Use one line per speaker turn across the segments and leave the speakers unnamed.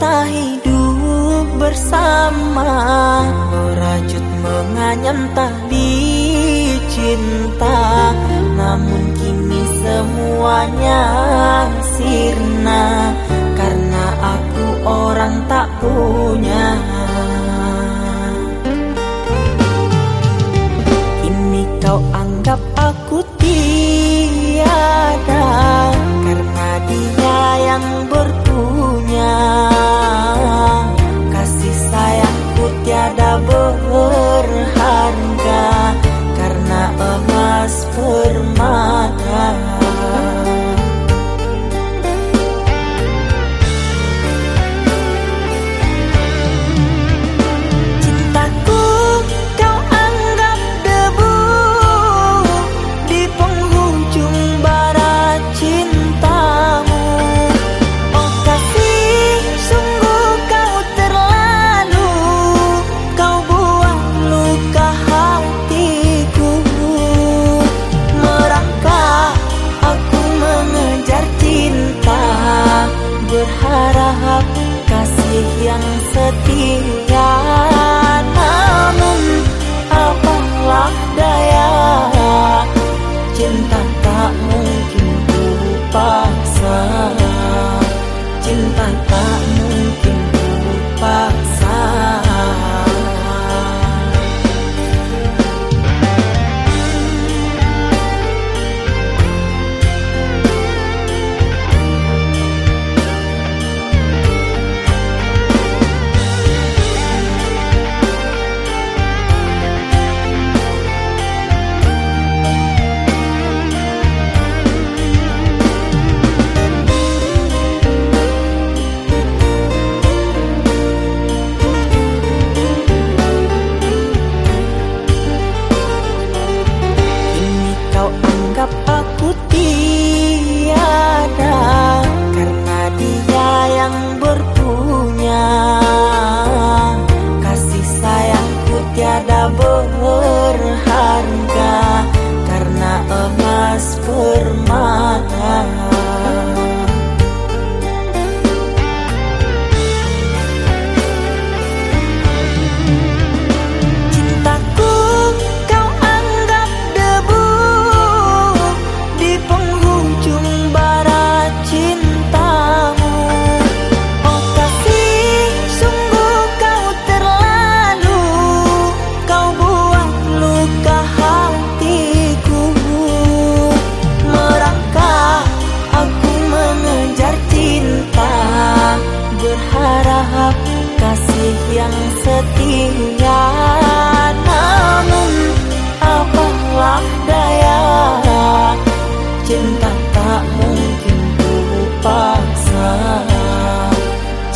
kita hidup bersama. Merajut menganyam tali cinta Namun kini semuanya sirna. Karena aku orang tak punya yang setia.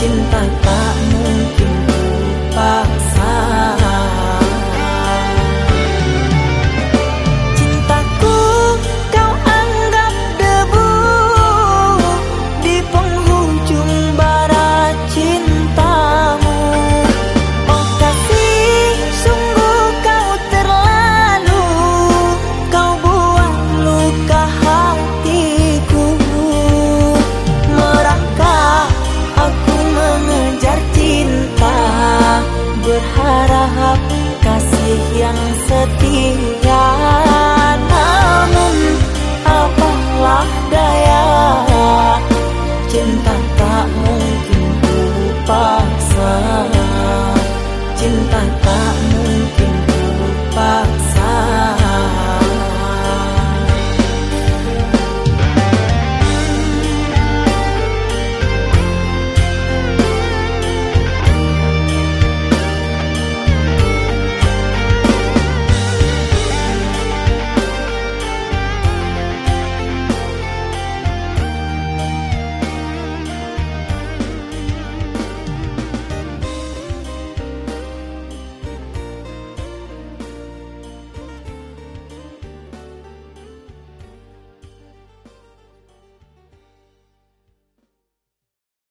cinta tak mungkin